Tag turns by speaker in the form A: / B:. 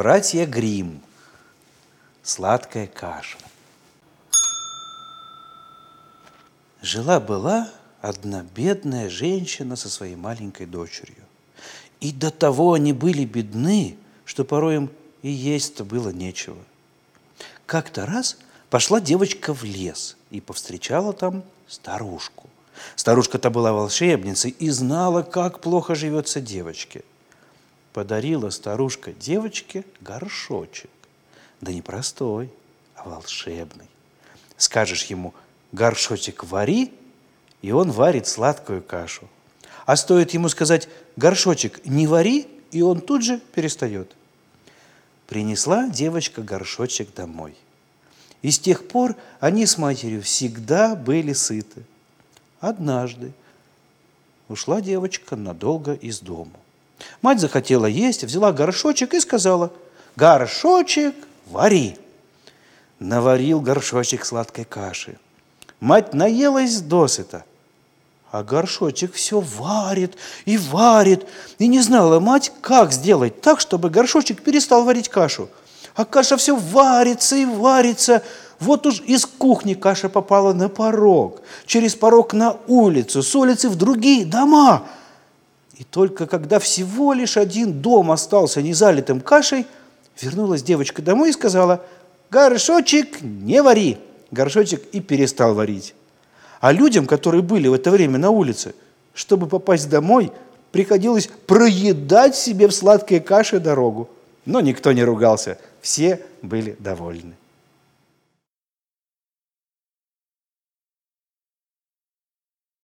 A: Братья Грим. Сладкая каша. Жила-была одна бедная женщина со своей маленькой дочерью. И до того они были бедны, что порой им и есть-то было нечего. Как-то раз пошла девочка в лес и повстречала там старушку. Старушка-то была волшебницей и знала, как плохо живется девочке. Подарила старушка девочке горшочек. Да не простой, а волшебный. Скажешь ему, горшочек вари, и он варит сладкую кашу. А стоит ему сказать, горшочек не вари, и он тут же перестает. Принесла девочка горшочек домой. И с тех пор они с матерью всегда были сыты. Однажды ушла девочка надолго из дому. Мать захотела есть, взяла горшочек и сказала, горшочек вари. Наварил горшочек сладкой каши. Мать наелась досыта, а горшочек все варит и варит. И не знала мать, как сделать так, чтобы горшочек перестал варить кашу. А каша все варится и варится, вот уж из кухни каша попала на порог, через порог на улицу, с улицы в другие дома. И только когда всего лишь один дом остался незалитым кашей, вернулась девочка домой и сказала, горшочек не вари. Горшочек и перестал варить. А людям, которые были в это время на улице, чтобы попасть домой, приходилось проедать себе в сладкой каше дорогу. Но никто не ругался, все были довольны.